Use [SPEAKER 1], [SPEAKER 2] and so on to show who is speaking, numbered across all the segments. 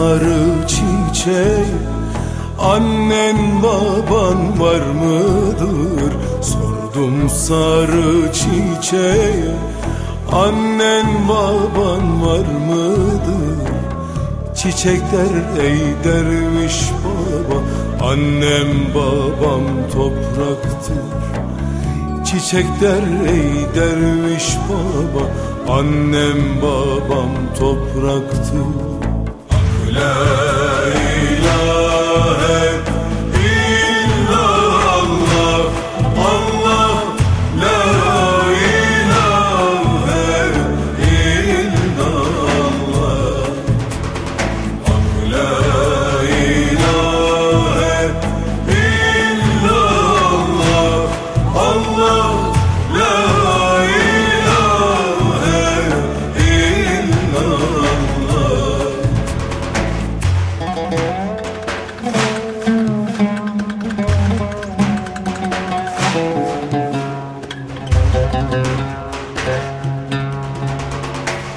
[SPEAKER 1] sarı çiçeği Annen baban var mıdır? Sordum sarı çiçeğe Annen baban var mıdır? Çiçekler ey derviş baba Annem babam topraktır Çiçekler ey derviş baba Annem babam topraktır Mevla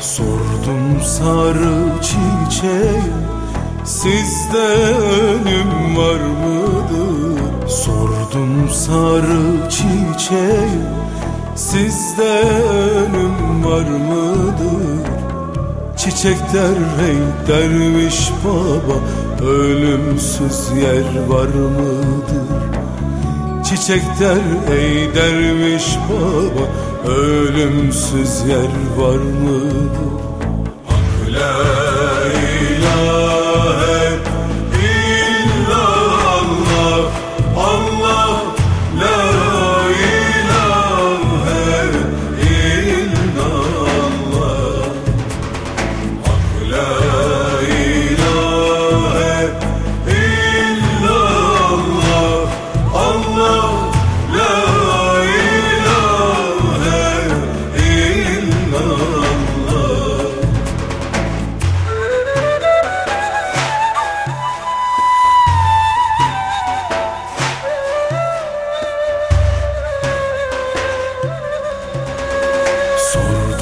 [SPEAKER 1] Sordum sarı çiçeğe Sizde ölüm var mıdır? Sordum sarı çiçeğe Sizde ölüm var mıdır? Çiçekler ey derviş baba Ölümsüz yer var mıdır? Çiçekler ey derviş baba Ölümsüz yer var mıdır? La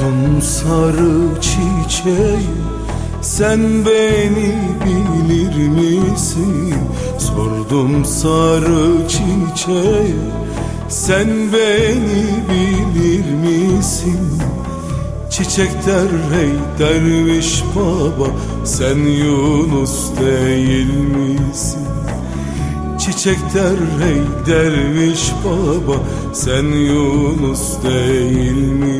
[SPEAKER 1] Sordum sarı çiçeği Sen beni bilir misin? Sordum sarı çiçeği Sen beni bilir misin? Çiçekler ey derviş baba Sen Yunus değil misin? Çiçekler ey derviş baba Sen Yunus değil misin?